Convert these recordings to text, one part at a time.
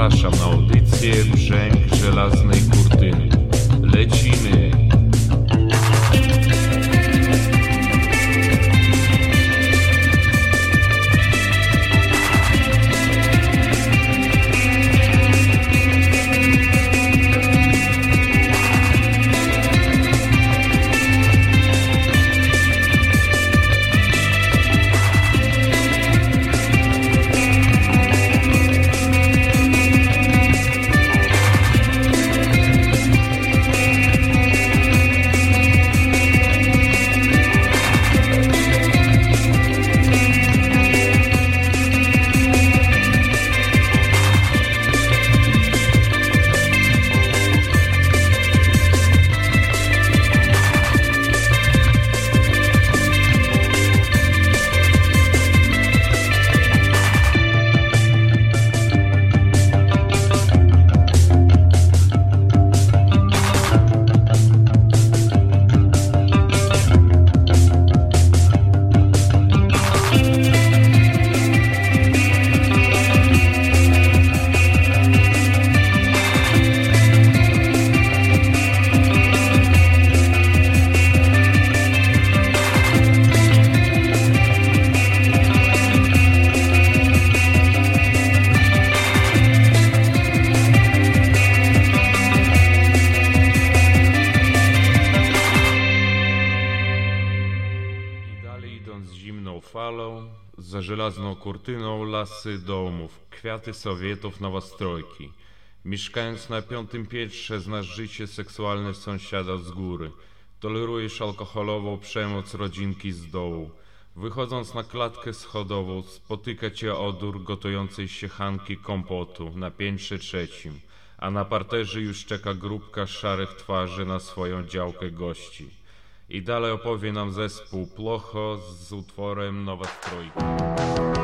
Zapraszam na audycję Brzęk Żelaznej Kurtyny. Lecimy! Idąc zimną falą, za żelazną kurtyną lasy domów, kwiaty Sowietów, nowostrojki. Mieszkając na piątym piętrze znasz życie seksualne sąsiada z góry. Tolerujesz alkoholową przemoc rodzinki z dołu. Wychodząc na klatkę schodową spotyka cię odór gotującej się Hanki kompotu na piętrze trzecim, a na parterze już czeka grupka szarych twarzy na swoją działkę gości. I dalej opowie nam zespół Plocho z utworem Nowa Strojka.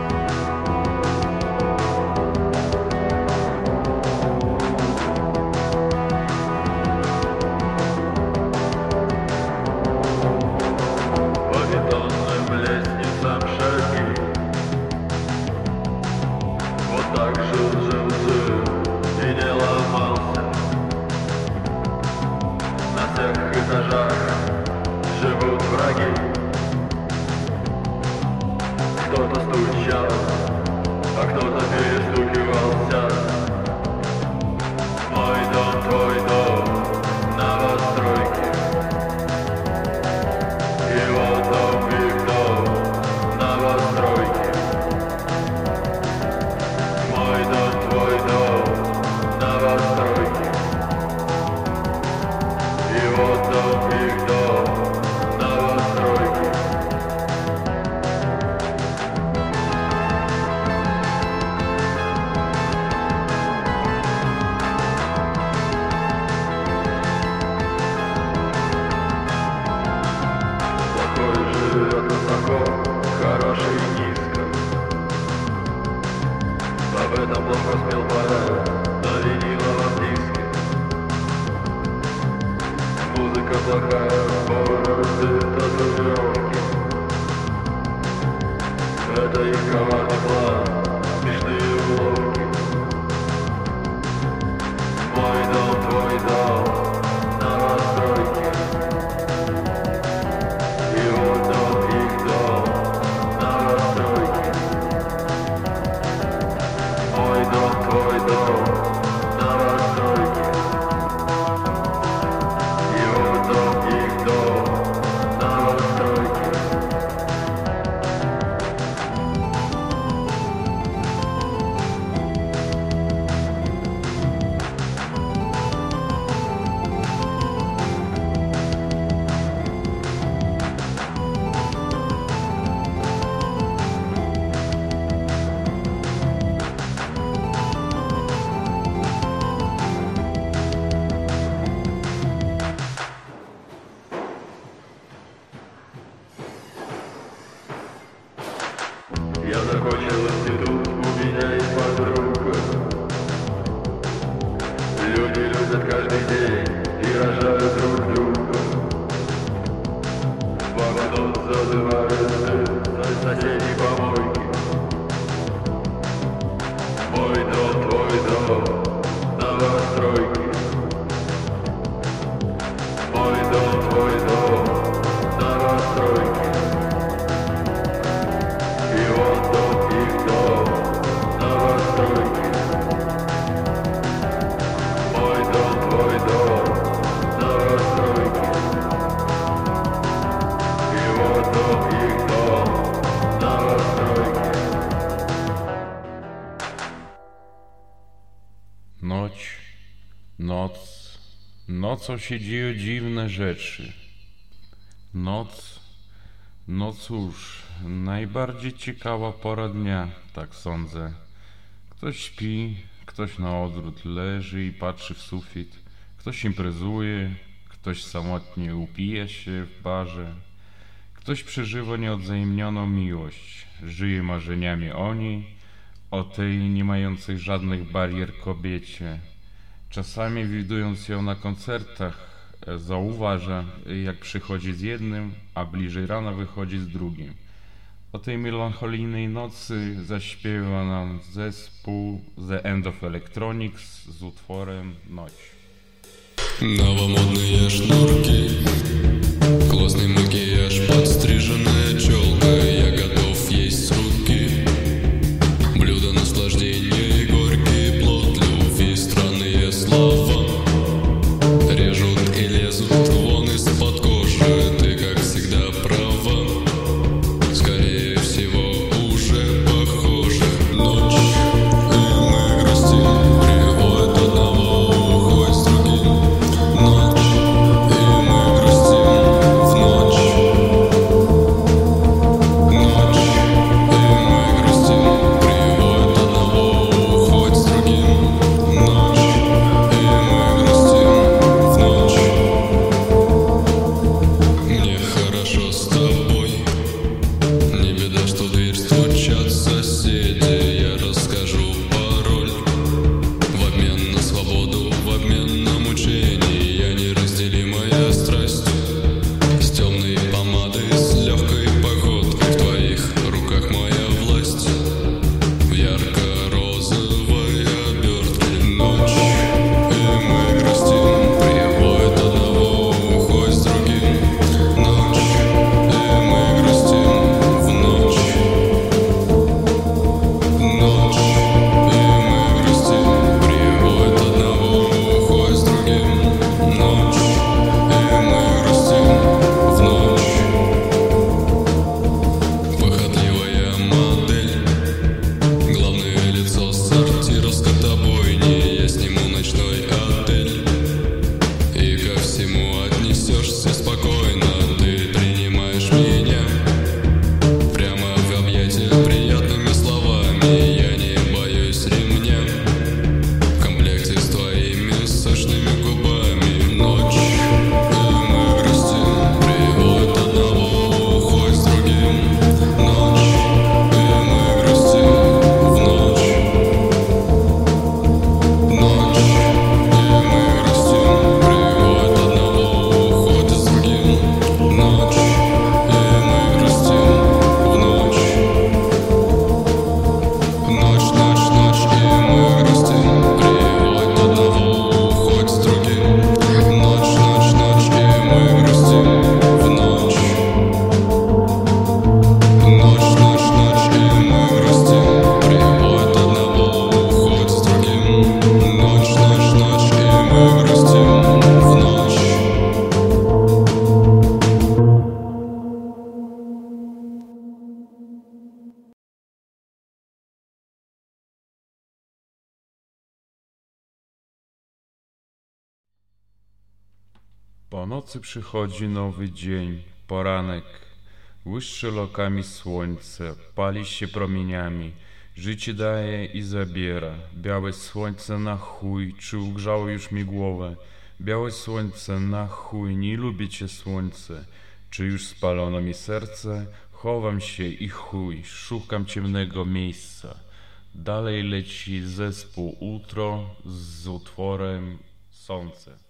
этот блок успел пора до винила Музыка плохая. Nocą się dzieją dziwne rzeczy. Noc, no cóż, najbardziej ciekawa pora dnia, tak sądzę. Ktoś śpi, ktoś na odwrót leży i patrzy w sufit, ktoś imprezuje, ktoś samotnie upija się w barze, ktoś przeżywa nieodzajemnioną miłość, żyje marzeniami o niej, o tej nie mającej żadnych barier kobiecie. Czasami widując ją na koncertach, e, zauważa, jak przychodzi z jednym, a bliżej rana wychodzi z drugim. O tej melancholijnej nocy zaśpiewa nam zespół The End of Electronics z utworem Noć. Nowomodne sznurki, klosny magie. Nocy przychodzi nowy dzień, poranek. Błyszczy lokami słońce, pali się promieniami. Życie daje i zabiera. Białe słońce na chuj, czy ugrzało już mi głowę? Białe słońce na chuj, nie lubię cię słońce. Czy już spalono mi serce? Chowam się i chuj, szukam ciemnego miejsca. Dalej leci zespół Utro z utworem słońce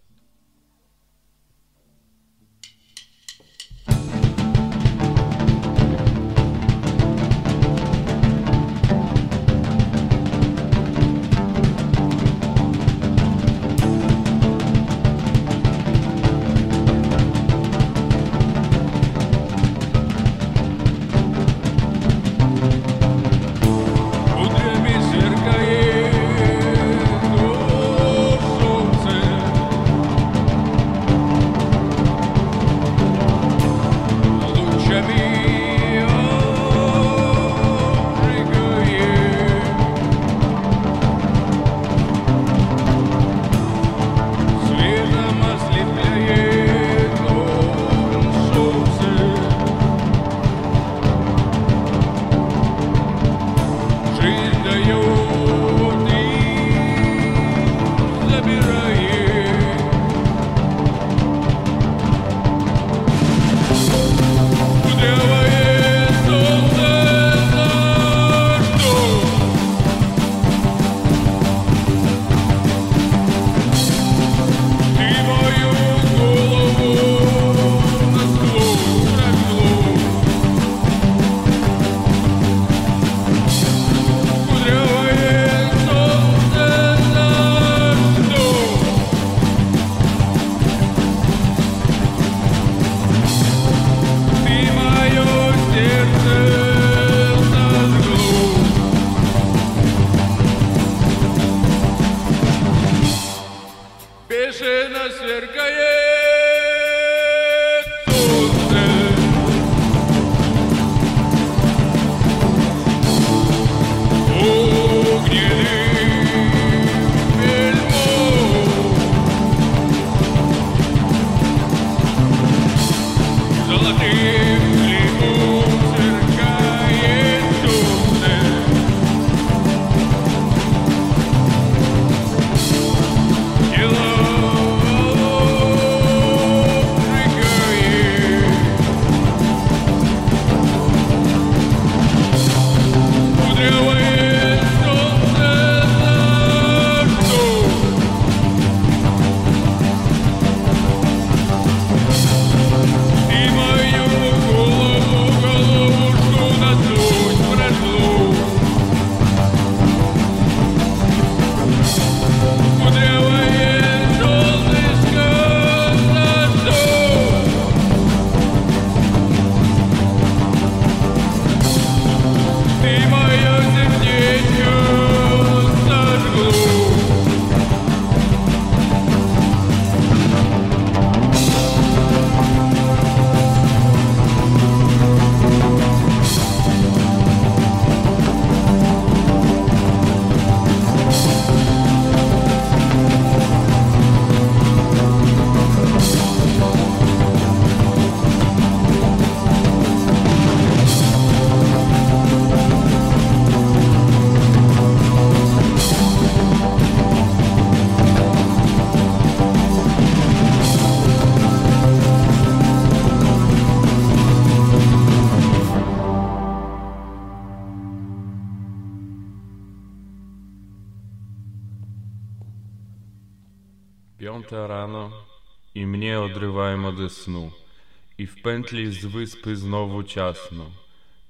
pętli z wyspy znowu ciasno.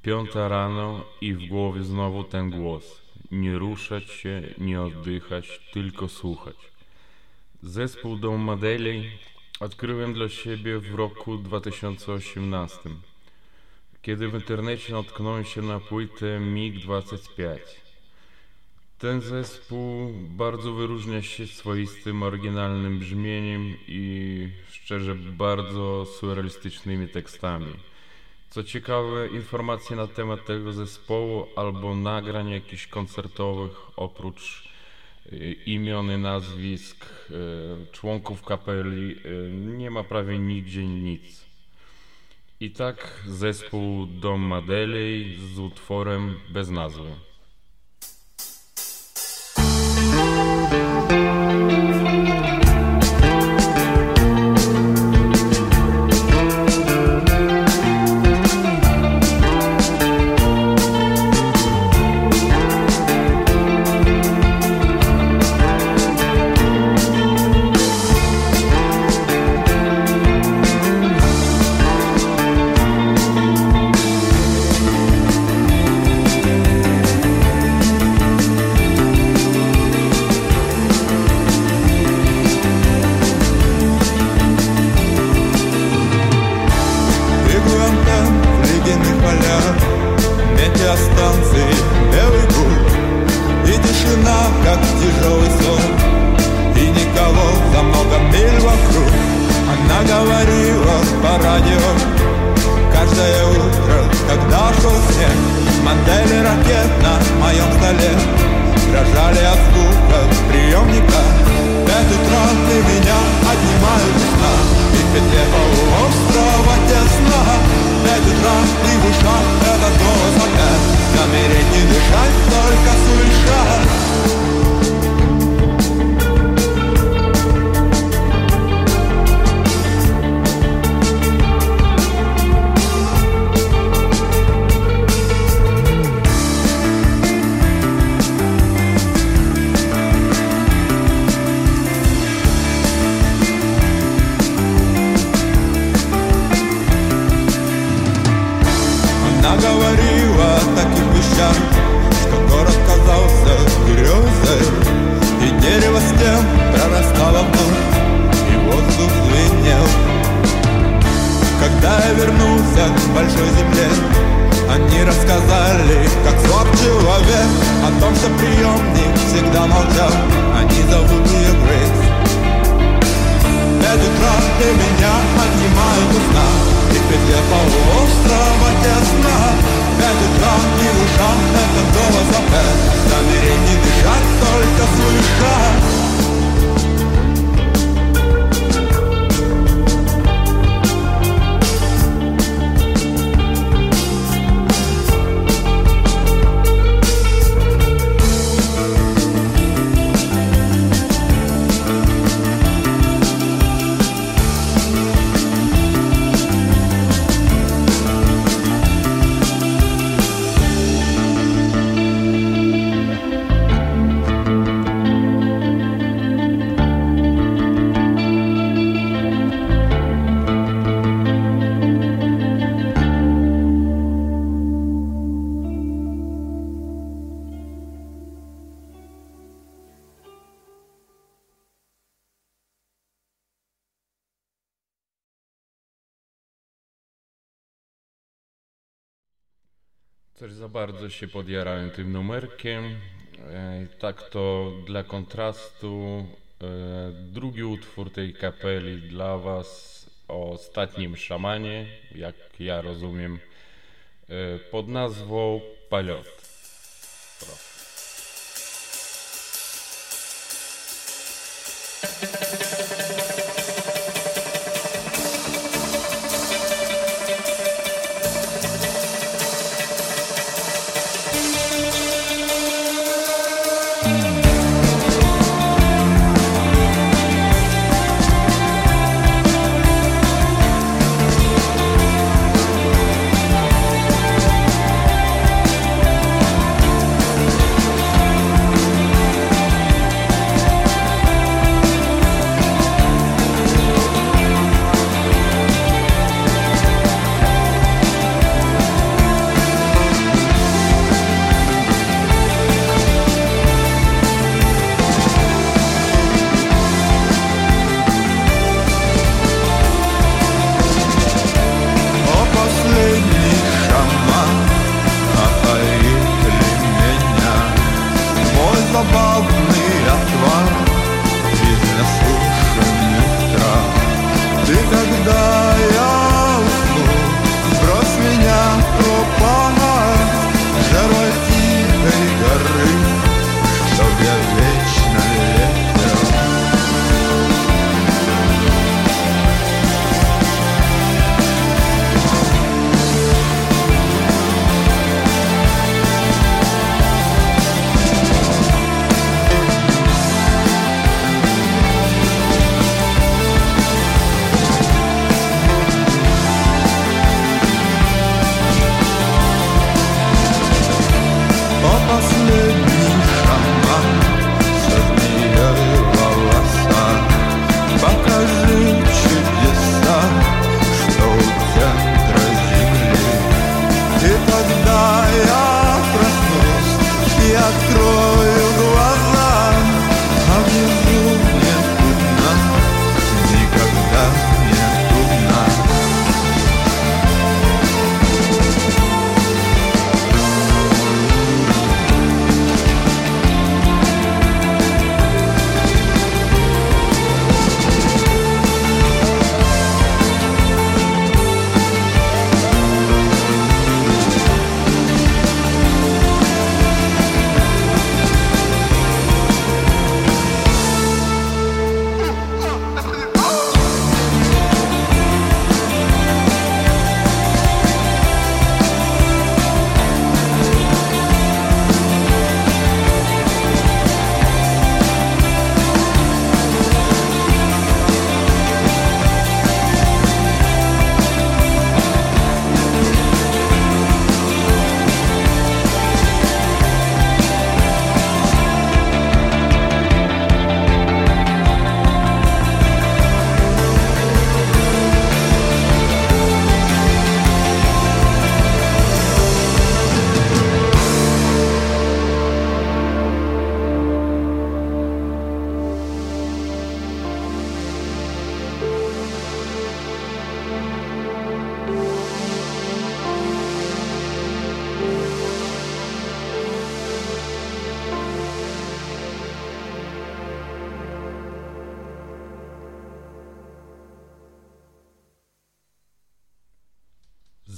Piąta rano i w głowie znowu ten głos. Nie ruszać się, nie oddychać, tylko słuchać. Zespół Dom Modeli odkryłem dla siebie w roku 2018, kiedy w internecie natknąłem się na płytę MiG-25. Ten zespół bardzo wyróżnia się swoistym, oryginalnym brzmieniem i szczerze bardzo surrealistycznymi tekstami. Co ciekawe, informacje na temat tego zespołu albo nagrań jakichś koncertowych oprócz y, imion i nazwisk y, członków kapeli y, nie ma prawie nigdzie nic. I tak zespół Dom Madeli z utworem bez nazwy. Coś za bardzo się podjarałem tym numerkiem. E, tak to dla kontrastu e, drugi utwór tej kapeli dla Was o ostatnim szamanie, jak ja rozumiem, e, pod nazwą Paliot. Proszę.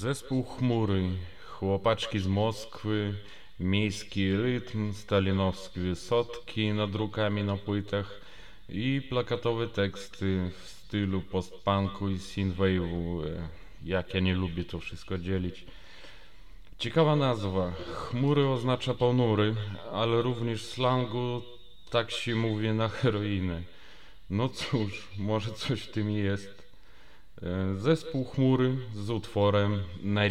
Zespół chmury, chłopaczki z Moskwy, miejski rytm, stalinowskie wysotki nad rukami na płytach i plakatowe teksty w stylu postpunku i synthwave'u. e, Jak ja nie lubię to wszystko dzielić. Ciekawa nazwa. Chmury oznacza ponury, ale również w slangu tak się mówi na heroinę. No cóż, może coś w tym jest. E, Zespół chmury z utworem na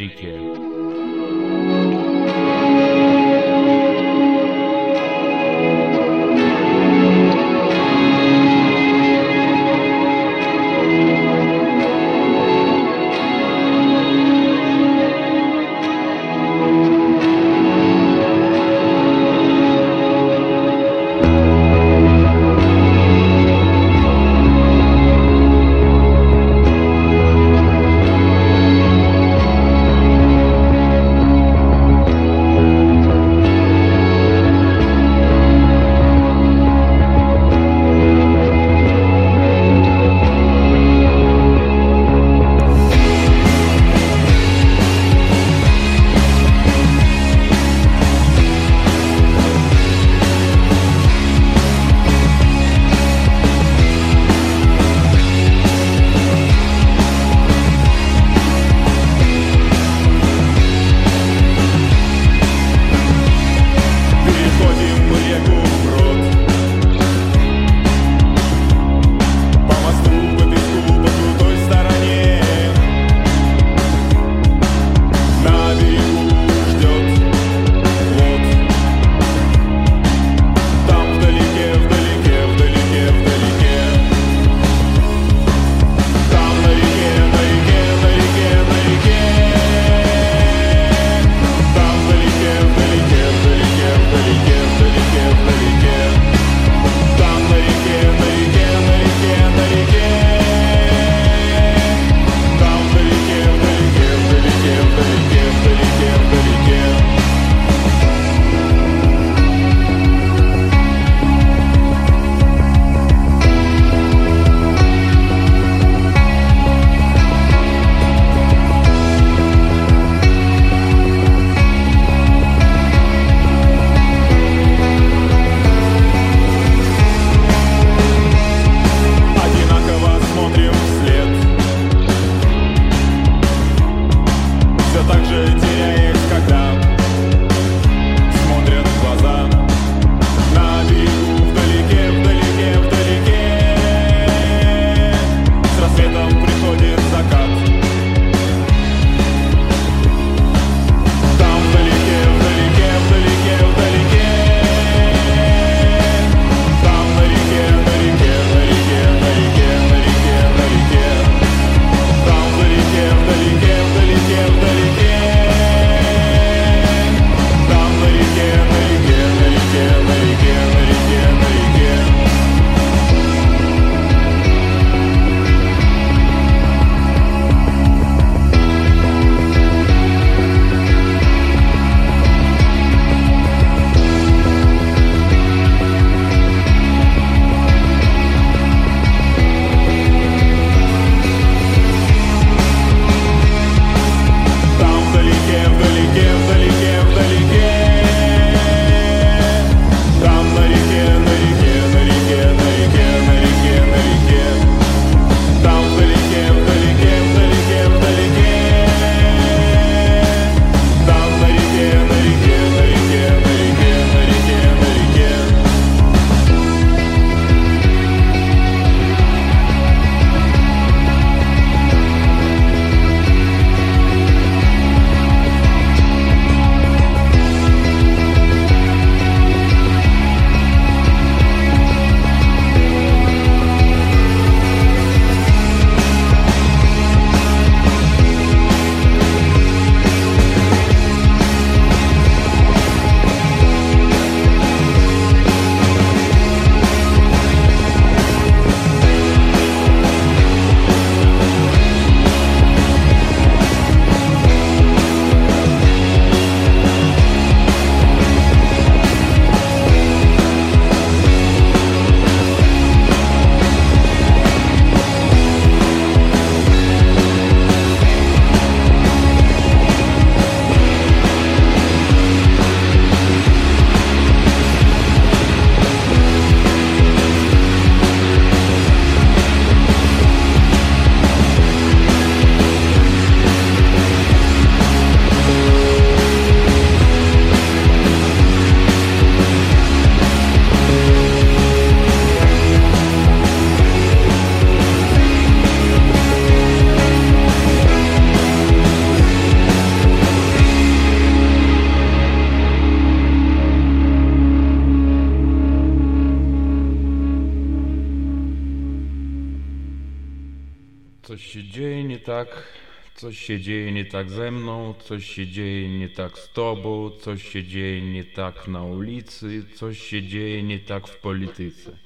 coś się dzieje nie tak ze mną, coś się dzieje nie tak z tobą, coś się dzieje nie tak na ulicy, coś się dzieje nie tak w polityce.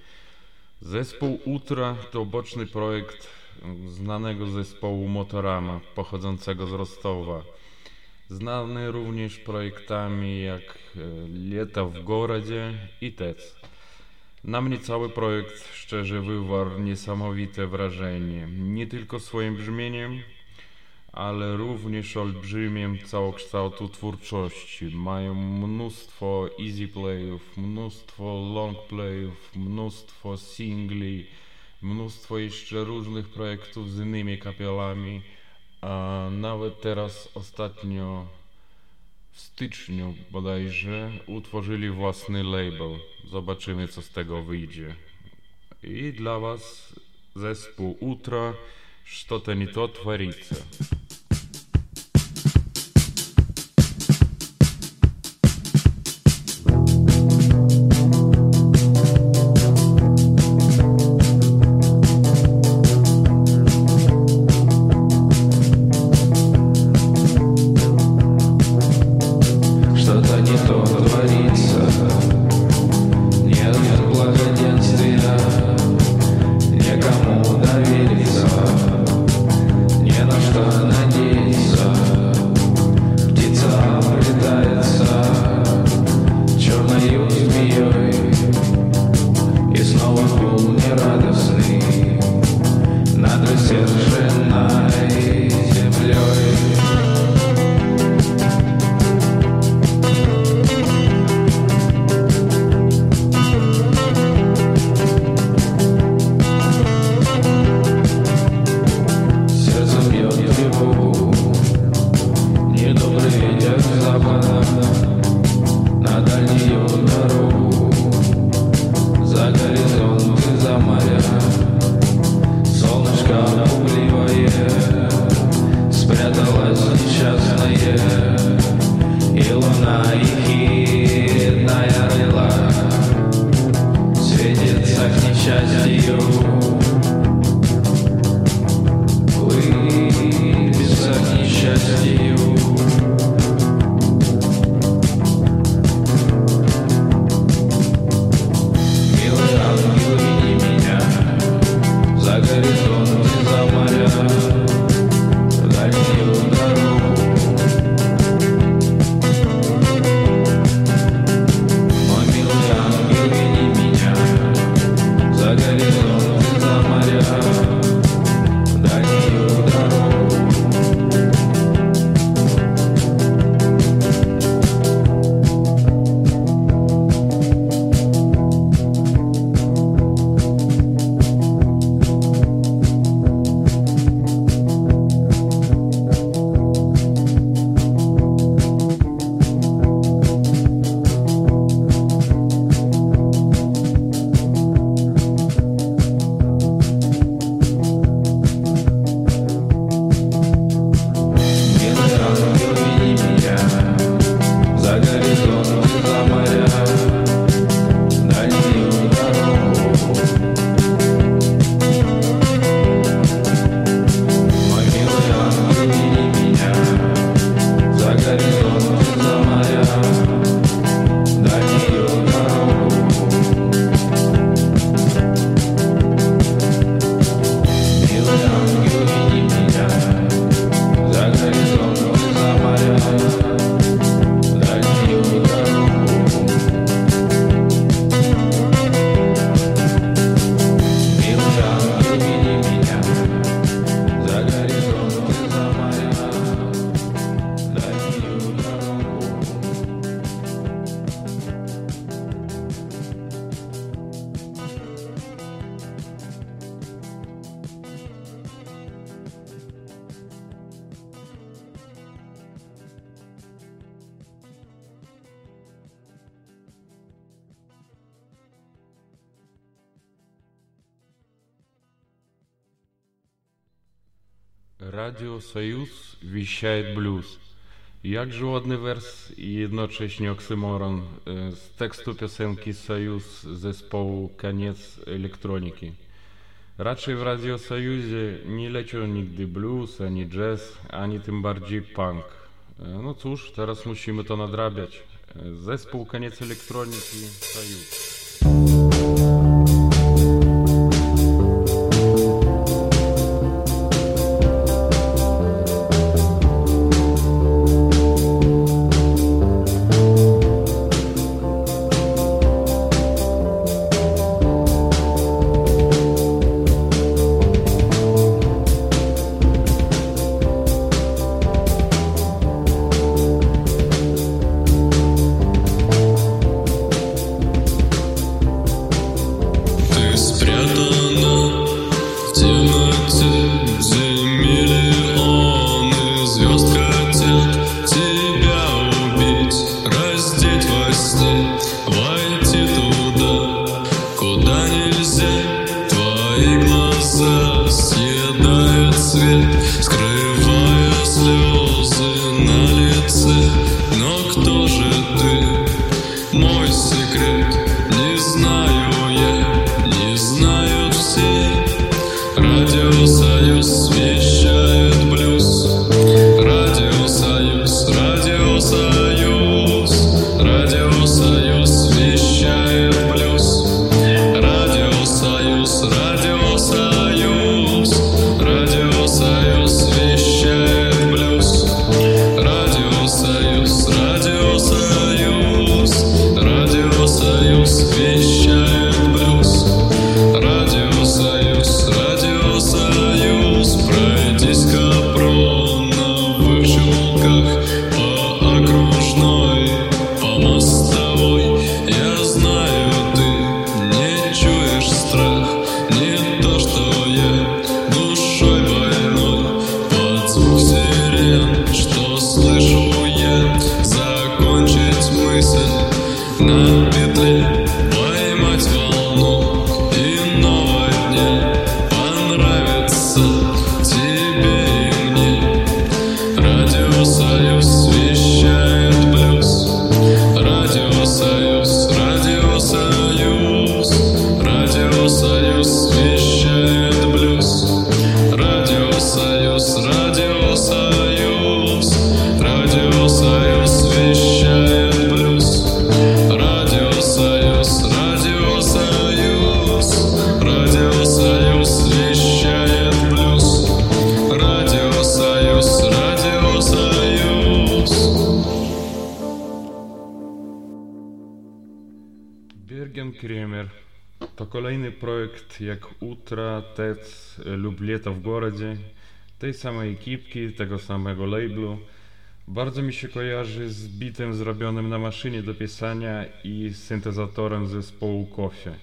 Zespół Ultra to boczny projekt znanego zespołu Motorama, pochodzącego z Rostowa. Znany również projektami jak e, Leta w Gorodzie i TEC. Na mnie cały projekt szczerze wywarł niesamowite wrażenie. Nie tylko swoim brzmieniem, ale również olbrzymiem całokształtu twórczości. Mają mnóstwo easy playów, mnóstwo long playów, mnóstwo singli, mnóstwo jeszcze różnych projektów z innymi kapelami. A nawet teraz ostatnio w styczniu bodajże utworzyli własny label. Zobaczymy co z tego wyjdzie. I dla Was zespół Ultra что-то не то творится. Radio Sojus wisiает blues. Jakże ładny wers i jednocześnie oksymoron e, z tekstu piosenki Sojus zespołu Koniec Elektroniki. Raczej w Radio Sojuzie nie leciał nigdy blues, ani jazz, ani tym bardziej punk. E, no cóż, teraz musimy to nadrabiać. E, zespół Koniec Elektroniki Sojus. ты мой секрет. Birgen Kremer. To kolejny projekt jak Utra, Tec e, lub Lieto w Gorodzie, tej samej ekipki, tego samego labelu. Bardzo mi się kojarzy z bitem zrobionym na maszynie do pisania i syntezatorem zespołu Kofie.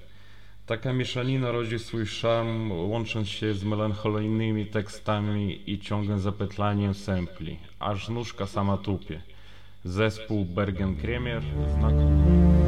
Taka mieszanina rodzi swój szarm, łącząc się z melancholijnymi tekstami i ciągłym zapetlaniem sampli, aż nóżka sama tupie. Zespół Bergen Kremer znakomicie.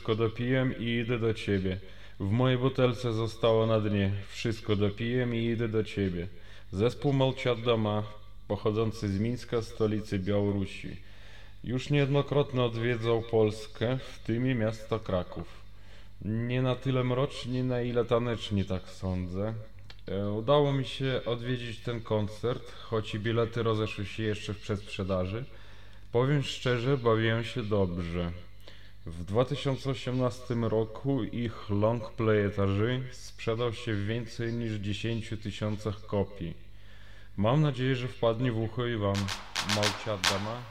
Wszystko dopiłem i idę do ciebie. W mojej butelce zostało na dnie. Wszystko dopiłem i idę do ciebie. Zespół Molciat Doma, pochodzący z Mińska, stolicy Białorusi. Już niejednokrotnie odwiedzał Polskę, w tym i miasto Kraków. Nie na tyle mroczni, na ile taneczni, tak sądzę. E, Udało mi się odwiedzić ten koncert, choć i bilety rozeszły się jeszcze w przedsprzedaży. Powiem szczerze, bawiłem się dobrze. W 2018 roku ich longplay etaży sprzedał się w więcej niż 10 tysiącach kopii. Mam nadzieję, że wpadnie w ucho i wam Malcia Dama.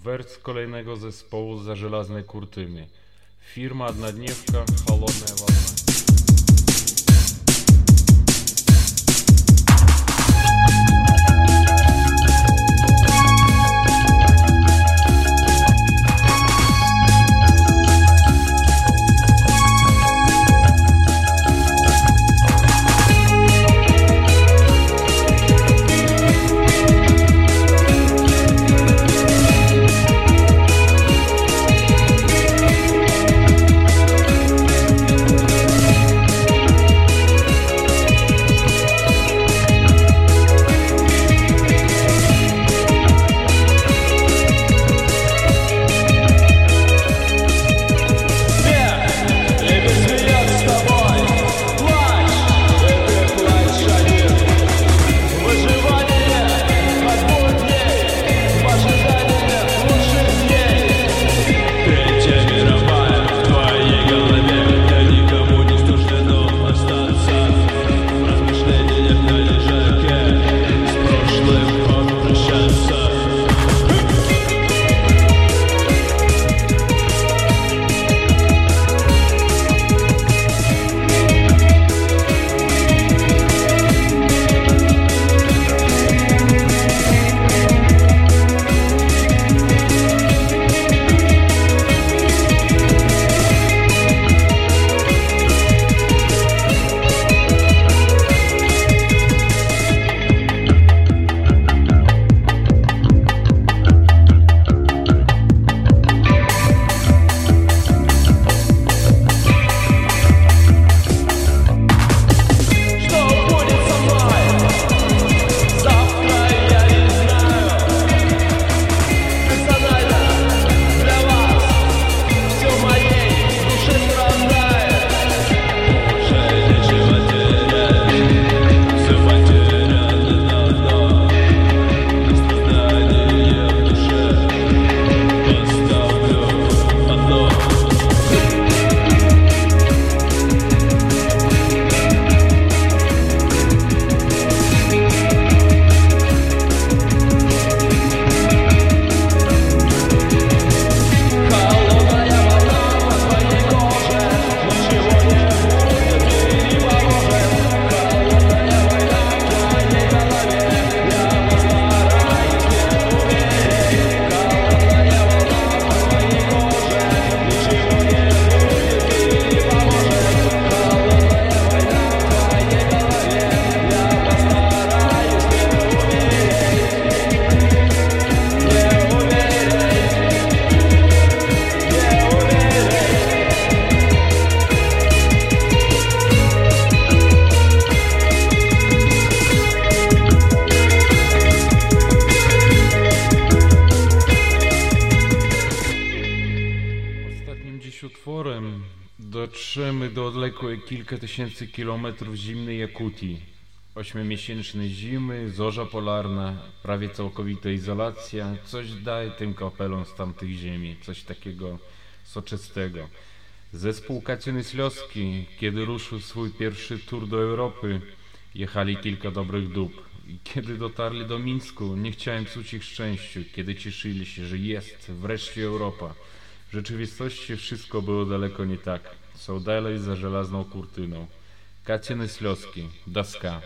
Wers kolejnego zespołu za żelaznej kurtyny. Фирма «Однодневка. Холодная волна». Tysięcy kilometrów zimnej Jakutii. Ośmiomiesięczne zimy, zorza polarna, prawie całkowita izolacja, coś daje tym kapelom z tamtych ziemi, coś takiego soczystego. Zespół Kacyny Śląski, kiedy ruszył swój pierwszy tour do Europy, jechali kilka dobrych dób. I kiedy dotarli do Mińsku, nie chciałem psuć ich szczęściu, kiedy cieszyli się, że jest wreszcie Europa. W rzeczywistości wszystko było daleko nie tak. Są dalej za żelazną kurtyną. Kacieny Śląski, Daska.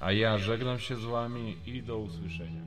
A ja żegnam się z wami i do usłyszenia.